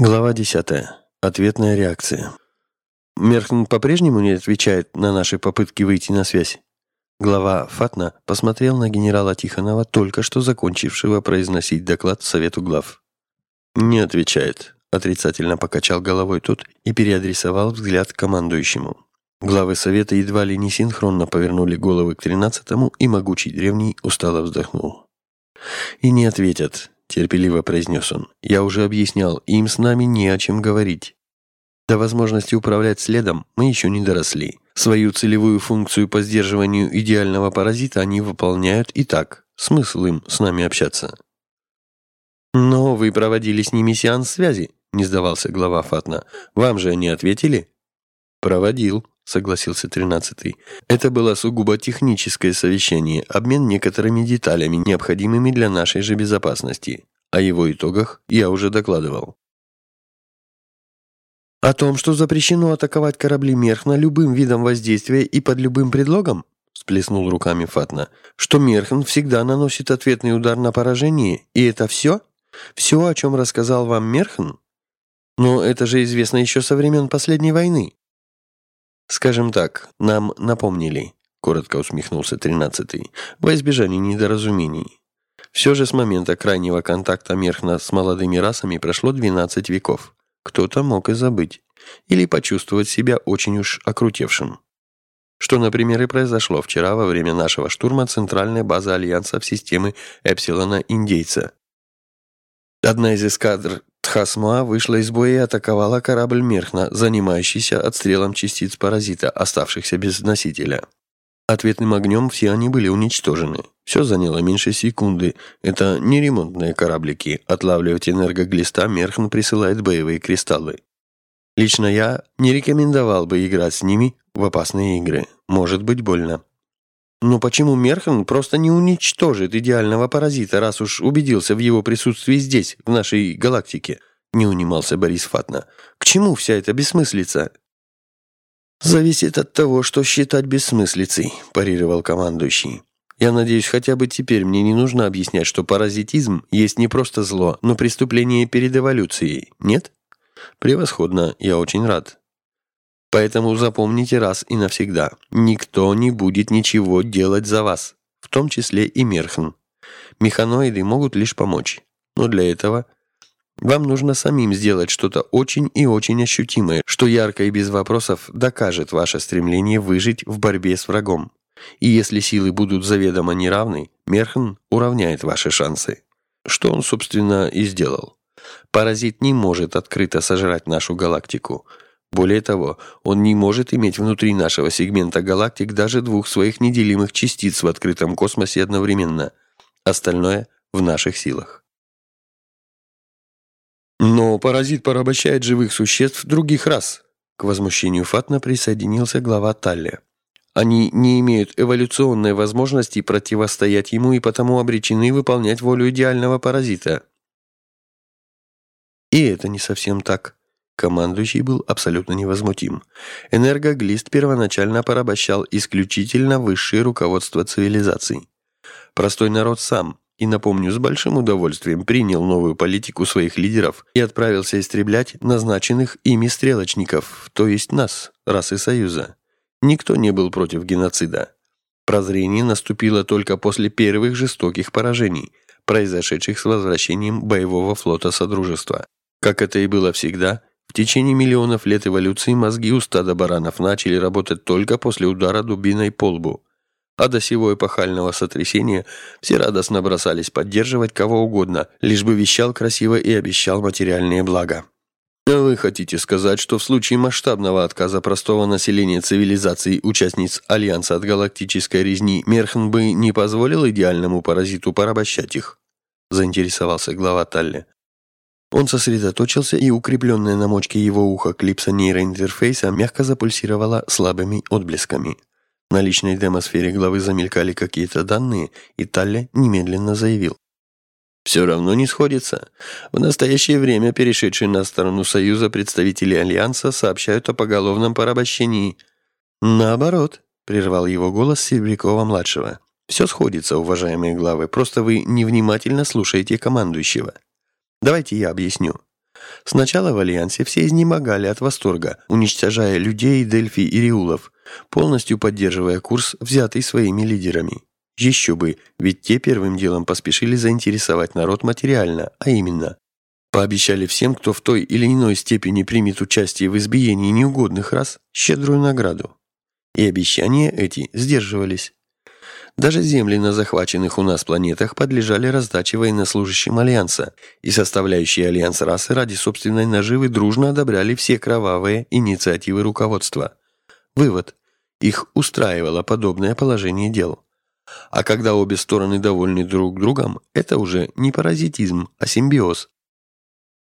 Глава 10. Ответная реакция. Мерхн по-прежнему не отвечает на наши попытки выйти на связь. Глава Фатна посмотрел на генерала Тихонова, только что закончившего произносить доклад Совету глав. «Не отвечает», — отрицательно покачал головой тот и переадресовал взгляд командующему. Главы Совета едва ли не синхронно повернули головы к тринадцатому, и могучий древний устало вздохнул. «И не ответят», терпеливо произнес он. «Я уже объяснял, им с нами не о чем говорить. До возможности управлять следом мы еще не доросли. Свою целевую функцию по сдерживанию идеального паразита они выполняют и так. Смысл им с нами общаться?» «Но вы проводили с ними сеанс связи», — не сдавался глава Фатна. «Вам же они ответили?» «Проводил», — согласился тринадцатый. «Это было сугубо техническое совещание, обмен некоторыми деталями, необходимыми для нашей же безопасности. О его итогах я уже докладывал». «О том, что запрещено атаковать корабли Мерхна любым видом воздействия и под любым предлогом?» сплеснул руками Фатна. «Что Мерхн всегда наносит ответный удар на поражение, и это все? Все, о чем рассказал вам Мерхн? Но это же известно еще со времен последней войны». «Скажем так, нам напомнили», — коротко усмехнулся тринадцатый, «во избежание недоразумений. Все же с момента крайнего контакта Мерхна с молодыми расами прошло 12 веков. Кто-то мог и забыть. Или почувствовать себя очень уж окрутевшим. Что, например, и произошло вчера во время нашего штурма центральной базы Альянса в системы Эпсилона-Индейца. Одна из эскадр Тхасма вышла из боя и атаковала корабль Мерхна, занимающийся отстрелом частиц паразита, оставшихся без носителя. Ответным огнем все они были уничтожены. Все заняло меньше секунды. Это не ремонтные кораблики. Отлавливать энергоглиста Мерхн присылает боевые кристаллы. Лично я не рекомендовал бы играть с ними в опасные игры. Может быть больно. Но почему Мерхан просто не уничтожит идеального паразита, раз уж убедился в его присутствии здесь, в нашей галактике? Не унимался Борис Фатна. К чему вся эта бессмыслица? «Зависит от того, что считать бессмыслицей», – парировал командующий. «Я надеюсь, хотя бы теперь мне не нужно объяснять, что паразитизм есть не просто зло, но преступление перед эволюцией, нет?» «Превосходно, я очень рад. Поэтому запомните раз и навсегда. Никто не будет ничего делать за вас, в том числе и Мерхн. Механоиды могут лишь помочь. Но для этого вам нужно самим сделать что-то очень и очень ощутимое, что ярко и без вопросов докажет ваше стремление выжить в борьбе с врагом. И если силы будут заведомо неравны, Мерхн уравняет ваши шансы. Что он, собственно, и сделал. Паразит не может открыто сожрать нашу галактику – более того, он не может иметь внутри нашего сегмента галактик даже двух своих неделимых частиц в открытом космосе одновременно. Остальное в наших силах. Но паразит порабощает живых существ других рас. К возмущению Фатна присоединился глава Талли. Они не имеют эволюционной возможности противостоять ему и потому обречены выполнять волю идеального паразита. И это не совсем так. Командующий был абсолютно невозмутим. Энергоглист первоначально порабощал исключительно высшее руководство цивилизаций. Простой народ сам, и, напомню, с большим удовольствием принял новую политику своих лидеров и отправился истреблять назначенных ими стрелочников, то есть нас, расы Союза. Никто не был против геноцида. Прозрение наступило только после первых жестоких поражений, произошедших с возвращением боевого флота Содружества. Как это и было всегда – в течение миллионов лет эволюции мозги у стада баранов начали работать только после удара дубиной по лбу. А до сего эпохального сотрясения все радостно бросались поддерживать кого угодно, лишь бы вещал красиво и обещал материальные блага. А вы хотите сказать, что в случае масштабного отказа простого населения цивилизаций участниц Альянса от галактической резни Мерхн бы не позволил идеальному паразиту порабощать их? Заинтересовался глава Талли. Он сосредоточился, и укрепленная на мочке его уха клипса нейроинтерфейса мягко запульсировала слабыми отблесками. На личной демосфере главы замелькали какие-то данные, и Талли немедленно заявил. Все равно не сходится. В настоящее время перешедшие на сторону Союза представители Альянса сообщают о поголовном порабощении. Наоборот, прервал его голос Серебрякова-младшего. Все сходится, уважаемые главы, просто вы невнимательно слушаете командующего. Давайте я объясню. Сначала в Альянсе все изнемогали от восторга, уничтожая людей, Дельфи и Риулов, полностью поддерживая курс, взятый своими лидерами. Еще бы, ведь те первым делом поспешили заинтересовать народ материально, а именно Пообещали всем, кто в той или иной степени примет участие в избиении неугодных рас, щедрую награду. И обещания эти сдерживались. Даже земли на захваченных у нас планетах подлежали раздаче военнослужащим Альянса, и составляющие Альянс расы ради собственной наживы дружно одобряли все кровавые инициативы руководства. Вывод. Их устраивало подобное положение дел. А когда обе стороны довольны друг другом, это уже не паразитизм, а симбиоз,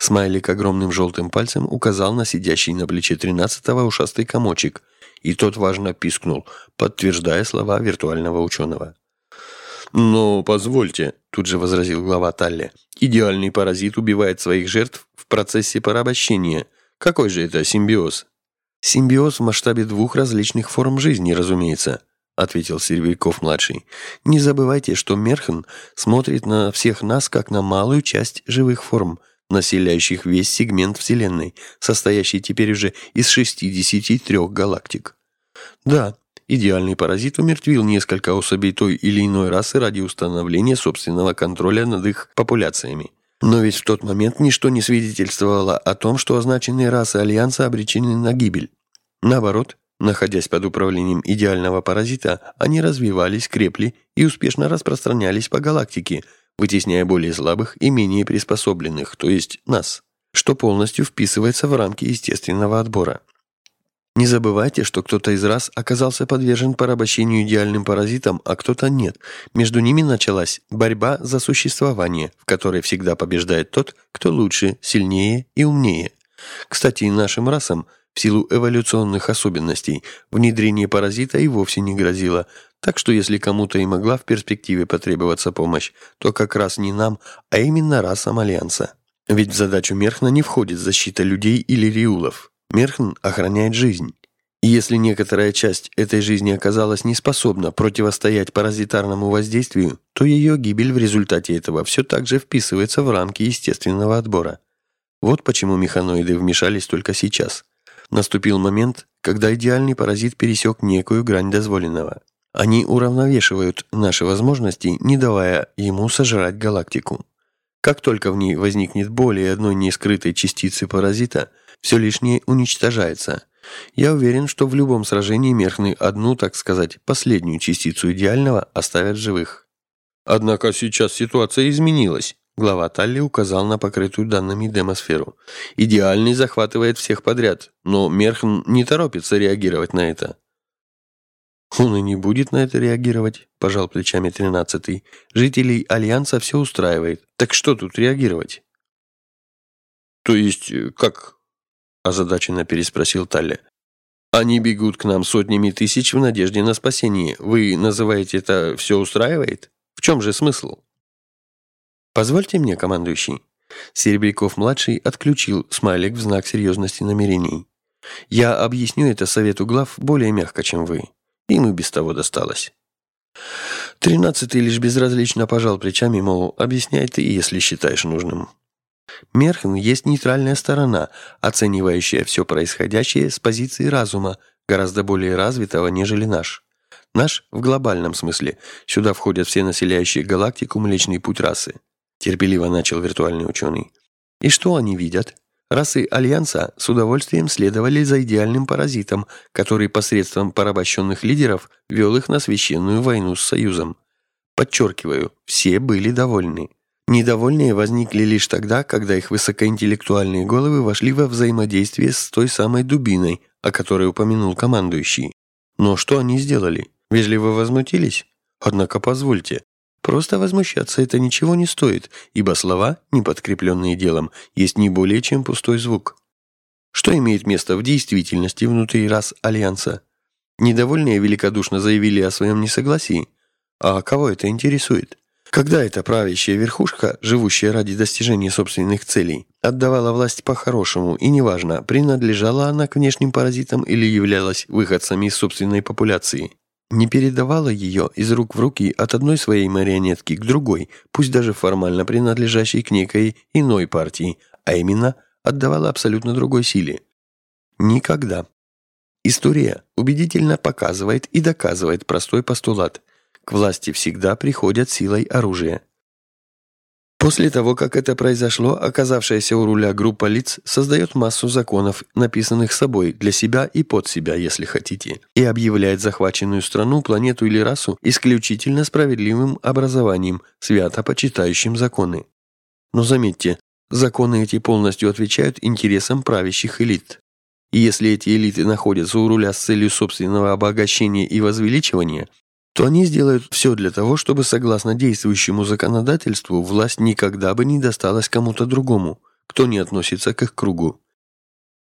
Смайлик огромным желтым пальцем указал на сидящий на плече тринадцатого ушастый комочек, и тот важно пискнул, подтверждая слова виртуального ученого. «Но позвольте», — тут же возразил глава Талли, «идеальный паразит убивает своих жертв в процессе порабощения. Какой же это симбиоз?» «Симбиоз в масштабе двух различных форм жизни, разумеется», — ответил Сервейков-младший. «Не забывайте, что Мерхен смотрит на всех нас как на малую часть живых форм — населяющих весь сегмент Вселенной, состоящий теперь уже из 63 галактик. Да, идеальный паразит умертвил несколько особей той или иной расы ради установления собственного контроля над их популяциями. Но ведь в тот момент ничто не свидетельствовало о том, что означенные расы Альянса обречены на гибель. Наоборот, находясь под управлением идеального паразита, они развивались, крепли и успешно распространялись по галактике – вытесняя более слабых и менее приспособленных, то есть нас, что полностью вписывается в рамки естественного отбора. Не забывайте, что кто-то из раз оказался подвержен порабощению идеальным паразитам, а кто-то нет. Между ними началась борьба за существование, в которой всегда побеждает тот, кто лучше, сильнее и умнее. Кстати, и нашим расам, силу эволюционных особенностей, внедрение паразита и вовсе не грозило – так что если кому-то и могла в перспективе потребоваться помощь, то как раз не нам, а именно расам Альянса. Ведь в задачу Мерхна не входит защита людей или риулов. Мерхн охраняет жизнь. И если некоторая часть этой жизни оказалась неспособна противостоять паразитарному воздействию, то ее гибель в результате этого все так же вписывается в рамки естественного отбора. Вот почему механоиды вмешались только сейчас. Наступил момент, когда идеальный паразит пересек некую грань дозволенного. Они уравновешивают наши возможности, не давая ему сожрать галактику. Как только в ней возникнет более одной нескрытой частицы паразита, все лишнее уничтожается. Я уверен, что в любом сражении Мерхны одну, так сказать, последнюю частицу идеального оставят живых. Однако сейчас ситуация изменилась. Глава Талли указал на покрытую данными демосферу. Идеальный захватывает всех подряд, но Мерхн не торопится реагировать на это. «Он и не будет на это реагировать», – пожал плечами тринадцатый. «Жителей Альянса все устраивает. Так что тут реагировать?» «То есть, э, как?» – озадаченно переспросил Талли. «Они бегут к нам сотнями тысяч в надежде на спасение. Вы называете это «все устраивает»? В чем же смысл?» «Позвольте мне, командующий». Серебряков-младший отключил смайлик в знак серьезности намерений. «Я объясню это совету глав более мягко, чем вы. Им и без того досталось. Тринадцатый лишь безразлично пожал плечами, мол, объясняй ты, если считаешь нужным. Мерхен есть нейтральная сторона, оценивающая все происходящее с позиции разума, гораздо более развитого, нежели наш. Наш в глобальном смысле. Сюда входят все населяющие галактику Млечный Путь расы. Терпеливо начал виртуальный ученый. И что они видят? Расы Альянса с удовольствием следовали за идеальным паразитом, который посредством порабощенных лидеров вел их на священную войну с Союзом. Подчеркиваю, все были довольны. Недовольные возникли лишь тогда, когда их высокоинтеллектуальные головы вошли во взаимодействие с той самой дубиной, о которой упомянул командующий. Но что они сделали? Вежливо возмутились? Однако позвольте, Просто возмущаться это ничего не стоит, ибо слова, не подкрепленные делом, есть не более чем пустой звук. Что имеет место в действительности внутри рас Альянса? Недовольные великодушно заявили о своем несогласии. А кого это интересует? Когда эта правящая верхушка, живущая ради достижения собственных целей, отдавала власть по-хорошему, и неважно, принадлежала она к внешним паразитам или являлась выходцами из собственной популяции, не передавала ее из рук в руки от одной своей марионетки к другой, пусть даже формально принадлежащей к некой иной партии, а именно отдавала абсолютно другой силе. Никогда. История убедительно показывает и доказывает простой постулат. К власти всегда приходят силой оружия. После того, как это произошло, оказавшаяся у руля группа лиц создает массу законов, написанных собой для себя и под себя, если хотите, и объявляет захваченную страну, планету или расу исключительно справедливым образованием, свято почитающим законы. Но заметьте, законы эти полностью отвечают интересам правящих элит. И если эти элиты находятся у руля с целью собственного обогащения и возвеличивания, то они сделают все для того, чтобы, согласно действующему законодательству, власть никогда бы не досталась кому-то другому, кто не относится к их кругу.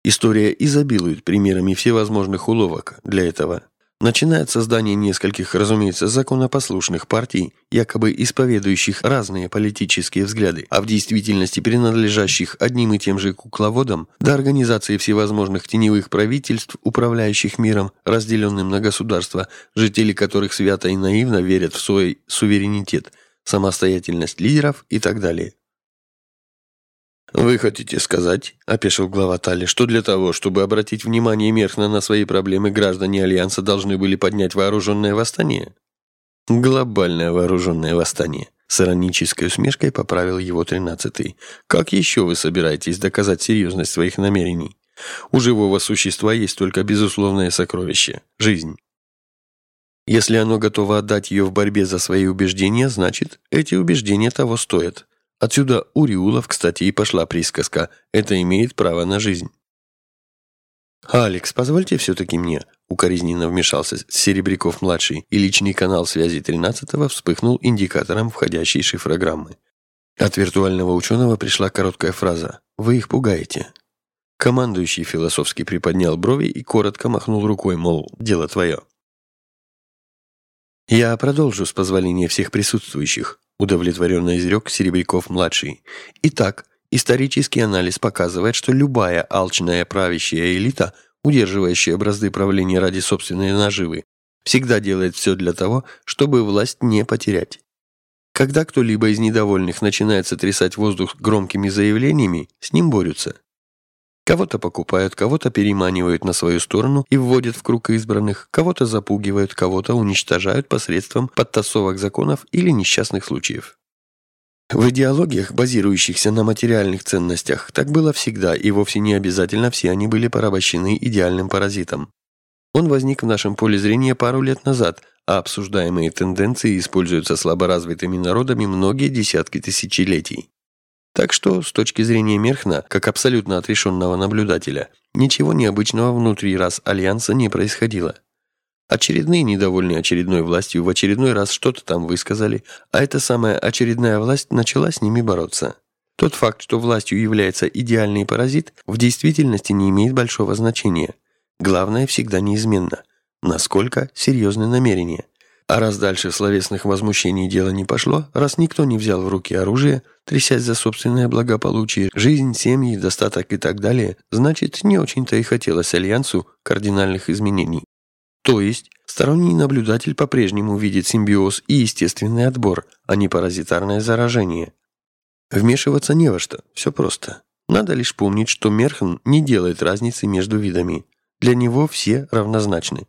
История изобилует примерами всевозможных уловок для этого начиная от создания нескольких, разумеется, законопослушных партий, якобы исповедующих разные политические взгляды, а в действительности принадлежащих одним и тем же кукловодам, до организации всевозможных теневых правительств, управляющих миром, разделенным на государства, жители которых свято и наивно верят в свой суверенитет, самостоятельность лидеров и так далее. «Вы хотите сказать, — опешил глава Тали, — что для того, чтобы обратить внимание Мерхна на свои проблемы, граждане Альянса должны были поднять вооруженное восстание?» «Глобальное вооруженное восстание», — с иронической усмешкой поправил его тринадцатый. «Как еще вы собираетесь доказать серьезность своих намерений? У живого существа есть только безусловное сокровище — жизнь. Если оно готово отдать ее в борьбе за свои убеждения, значит, эти убеждения того стоят. Отсюда у Риулов, кстати, и пошла присказка «это имеет право на жизнь». «Алекс, позвольте все-таки мне», — укоризненно вмешался Серебряков-младший, и личный канал связи 13-го вспыхнул индикатором входящей шифрограммы. От виртуального ученого пришла короткая фраза «Вы их пугаете». Командующий философски приподнял брови и коротко махнул рукой, мол, дело твое. «Я продолжу с позволения всех присутствующих», удовлетворенно изрек Серебряков-младший. Итак, исторический анализ показывает, что любая алчная правящая элита, удерживающая бразды правления ради собственной наживы, всегда делает все для того, чтобы власть не потерять. Когда кто-либо из недовольных начинает сотрясать воздух громкими заявлениями, с ним борются. Кого-то покупают, кого-то переманивают на свою сторону и вводят в круг избранных, кого-то запугивают, кого-то уничтожают посредством подтасовок законов или несчастных случаев. В идеологиях, базирующихся на материальных ценностях, так было всегда, и вовсе не обязательно все они были порабощены идеальным паразитом. Он возник в нашем поле зрения пару лет назад, а обсуждаемые тенденции используются слаборазвитыми народами многие десятки тысячелетий. Так что, с точки зрения Мерхна, как абсолютно отрешенного наблюдателя, ничего необычного внутри рас Альянса не происходило. Очередные недовольные очередной властью в очередной раз что-то там высказали, а эта самая очередная власть начала с ними бороться. Тот факт, что властью является идеальный паразит, в действительности не имеет большого значения. Главное всегда неизменно. Насколько серьезны намерения – а раз дальше словесных возмущений дело не пошло, раз никто не взял в руки оружие, трясясь за собственное благополучие, жизнь, семьи, достаток и так далее, значит, не очень-то и хотелось Альянсу кардинальных изменений. То есть, сторонний наблюдатель по-прежнему видит симбиоз и естественный отбор, а не паразитарное заражение. Вмешиваться не во что, все просто. Надо лишь помнить, что Мерхен не делает разницы между видами. Для него все равнозначны.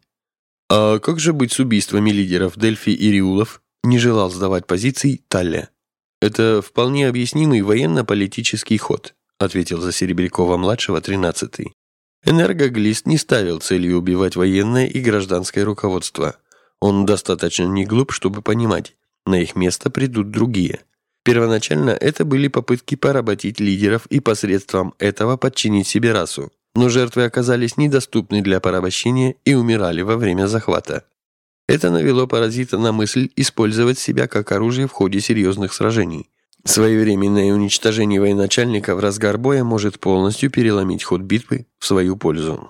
«А как же быть с убийствами лидеров Дельфи и Риулов?» не желал сдавать позиций Талля. «Это вполне объяснимый военно-политический ход», ответил за Серебрякова-младшего 13-й. Энергоглист не ставил целью убивать военное и гражданское руководство. Он достаточно не глуп, чтобы понимать, на их место придут другие. Первоначально это были попытки поработить лидеров и посредством этого подчинить себе расу но жертвы оказались недоступны для порабощения и умирали во время захвата. Это навело паразита на мысль использовать себя как оружие в ходе серьезных сражений. Своевременное уничтожение военачальника в разгар боя может полностью переломить ход битвы в свою пользу.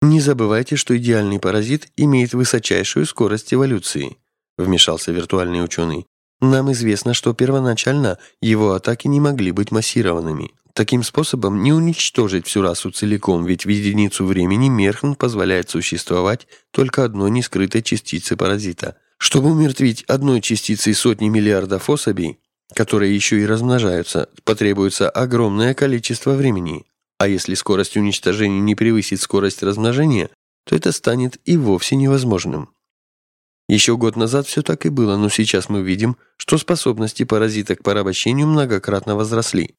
«Не забывайте, что идеальный паразит имеет высочайшую скорость эволюции», вмешался виртуальный ученый. «Нам известно, что первоначально его атаки не могли быть массированными. Таким способом не уничтожить всю расу целиком, ведь в единицу времени Мерхн позволяет существовать только одной нескрытой частице паразита. Чтобы умертвить одной частицей сотни миллиардов особей, которые еще и размножаются, потребуется огромное количество времени. А если скорость уничтожения не превысит скорость размножения, то это станет и вовсе невозможным. Еще год назад все так и было, но сейчас мы видим, что способности паразита к порабощению многократно возросли.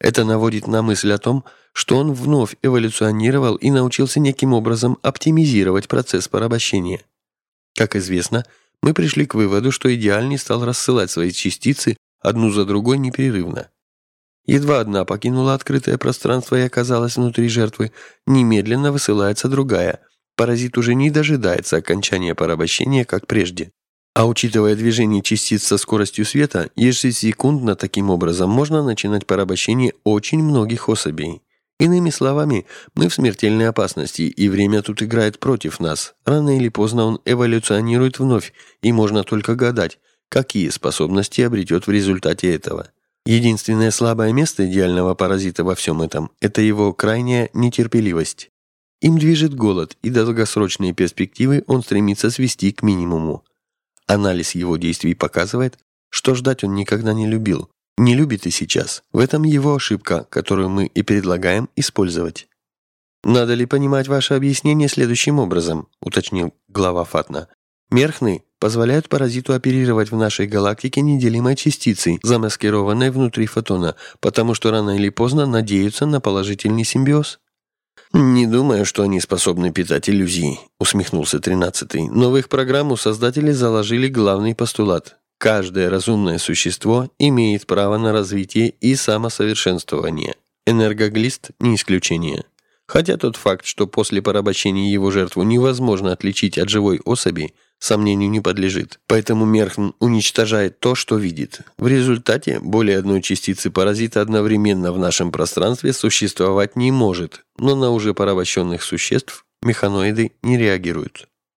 Это наводит на мысль о том, что он вновь эволюционировал и научился неким образом оптимизировать процесс порабощения. Как известно, мы пришли к выводу, что идеальный стал рассылать свои частицы одну за другой непрерывно. Едва одна покинула открытое пространство и оказалась внутри жертвы, немедленно высылается другая. Паразит уже не дожидается окончания порабощения, как прежде. А учитывая движение частиц со скоростью света, ежесекундно таким образом можно начинать порабощение очень многих особей. Иными словами, мы в смертельной опасности, и время тут играет против нас. Рано или поздно он эволюционирует вновь, и можно только гадать, какие способности обретет в результате этого. Единственное слабое место идеального паразита во всем этом – это его крайняя нетерпеливость. Им движет голод, и долгосрочные перспективы он стремится свести к минимуму. Анализ его действий показывает, что ждать он никогда не любил. Не любит и сейчас. В этом его ошибка, которую мы и предлагаем использовать. «Надо ли понимать ваше объяснение следующим образом?» – уточнил глава Фатна. «Мерхны позволяют паразиту оперировать в нашей галактике неделимой частицей, замаскированной внутри фотона, потому что рано или поздно надеются на положительный симбиоз». «Не думаю, что они способны питать иллюзии», — усмехнулся тринадцатый. «Но в их программу создатели заложили главный постулат. Каждое разумное существо имеет право на развитие и самосовершенствование. Энергоглист не исключение. Хотя тот факт, что после порабощения его жертву невозможно отличить от живой особи, сомнению не подлежит. Поэтому Мерхн уничтожает то, что видит. В результате более одной частицы паразита одновременно в нашем пространстве существовать не может, но на уже порабощенных существ механоиды не реагируют.